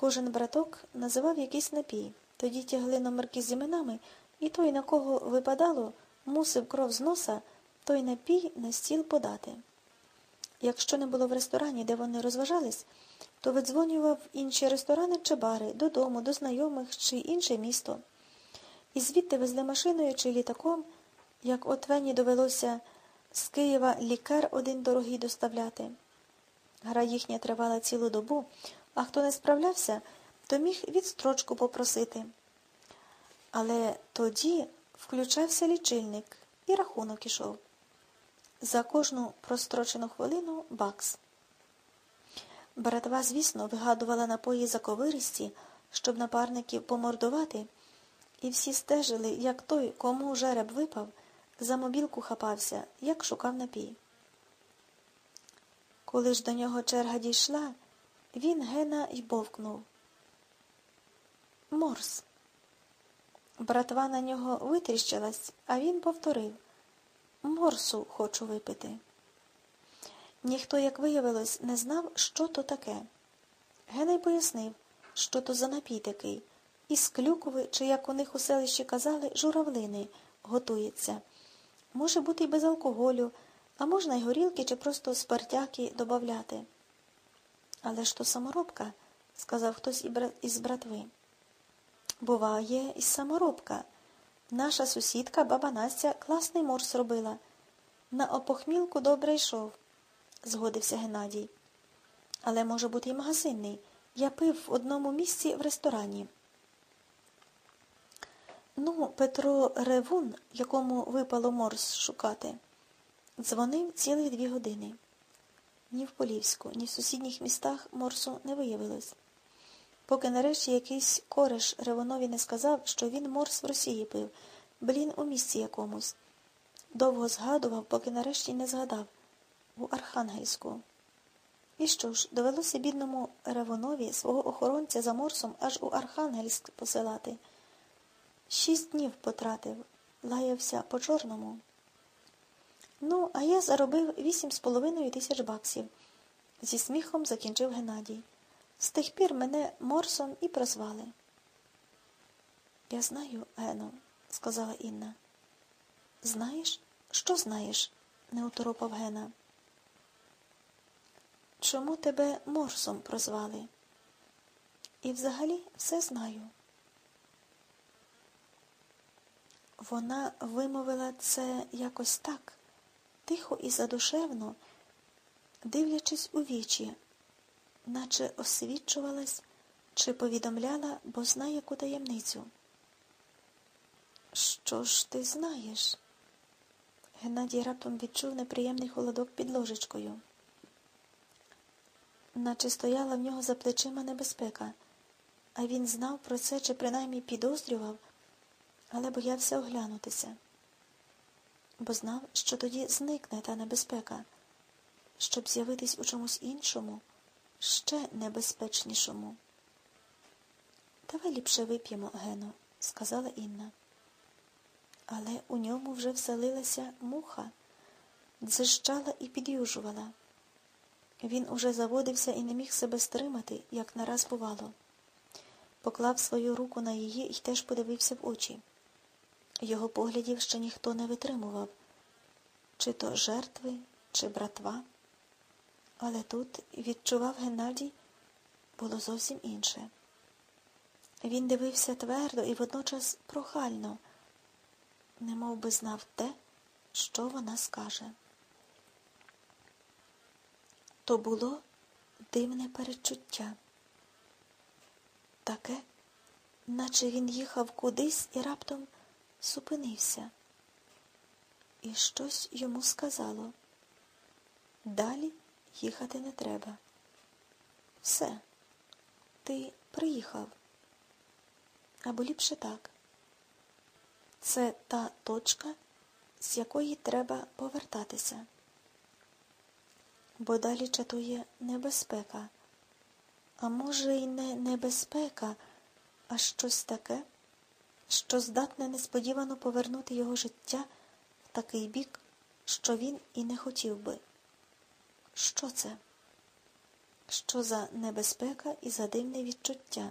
Кожен браток називав якийсь напій, тоді тягли номерки з іменами, і той, на кого випадало, мусив кров з носа, той напій на стіл подати. Якщо не було в ресторані, де вони розважались, то видзвонював інші ресторани чи бари, додому, до знайомих чи інше місто. І звідти везли машиною чи літаком, як от Вені довелося з Києва лікар один дорогий доставляти. Гра їхня тривала цілу добу, а хто не справлявся, то міг відстрочку попросити. Але тоді включався лічильник, і рахунок ішов. За кожну прострочену хвилину бакс. Братва, звісно, вигадувала напої заковиристі, щоб напарників помордувати, і всі стежили, як той, кому жереб випав, за мобілку хапався, як шукав напій. Коли ж до нього черга дійшла, він гена й бовкнув. Морс. Братва на нього витріщилась, а він повторив Морсу хочу випити. Ніхто, як виявилось, не знав, що то таке. Геней пояснив, що то за напій такий, із клюкови, чи, як у них у селищі казали, журавлини готується. Може бути й без алкоголю, а можна й горілки чи просто спартяки добавляти. Але ж то саморобка, сказав хтось із братви. Буває, і саморобка. Наша сусідка, баба Настя, класний морс робила. На опохмілку добре йшов, згодився Геннадій. Але може бути й магазинний. Я пив в одному місці в ресторані. Ну, Петро Ревун, якому випало морс шукати, дзвонив цілих дві години. Ні в Полівську, ні в сусідніх містах морсу не виявилось. Поки нарешті якийсь кореш Ревонові не сказав, що він морс в Росії пив, блін у місці якомусь. Довго згадував, поки нарешті не згадав у Архангельську. І що ж, довелося бідному Ревонові свого охоронця за морсом аж у Архангельськ посилати. Шість днів потратив, лаявся по чорному. Ну, а я заробив вісім з половиною тисяч баксів. Зі сміхом закінчив Геннадій. З тих пір мене морсом і прозвали. Я знаю, Гено, сказала Інна. Знаєш? Що знаєш? не уторопав Гена. Чому тебе морсом прозвали? І взагалі все знаю. Вона вимовила це якось так, тихо і задушевно, дивлячись у вічі, наче освічувалась чи повідомляла, бо знає яку таємницю. Що ж ти знаєш? Геннадій раптом відчув неприємний холодок під ложечкою. Наче стояла в нього за плечима небезпека, а він знав про це чи принаймні підозрював, але боявся оглянутися, бо знав, що тоді зникне та небезпека, щоб з'явитись у чомусь іншому, ще небезпечнішому. Давай ліпше вип'ємо, Гено, сказала Інна. Але у ньому вже вселилася муха, дзищала і підюжувала. Він уже заводився і не міг себе стримати, як нараз бувало. Поклав свою руку на її і теж подивився в очі. Його поглядів ще ніхто не витримував, чи то жертви, чи братва. Але тут відчував Геннадій, було зовсім інше. Він дивився твердо і водночас прохально, немов би знав те, що вона скаже. То було дивне перечуття. Таке, наче він їхав кудись і раптом зупинився. І щось йому сказало. Далі їхати не треба. Все, ти приїхав. Або ліпше так. Це та точка, з якої треба повертатися. Бо далі чатує небезпека, а може, й не небезпека, а щось таке, що здатне несподівано повернути його життя в такий бік, що він і не хотів би. Що це? Що за небезпека і за дивне відчуття?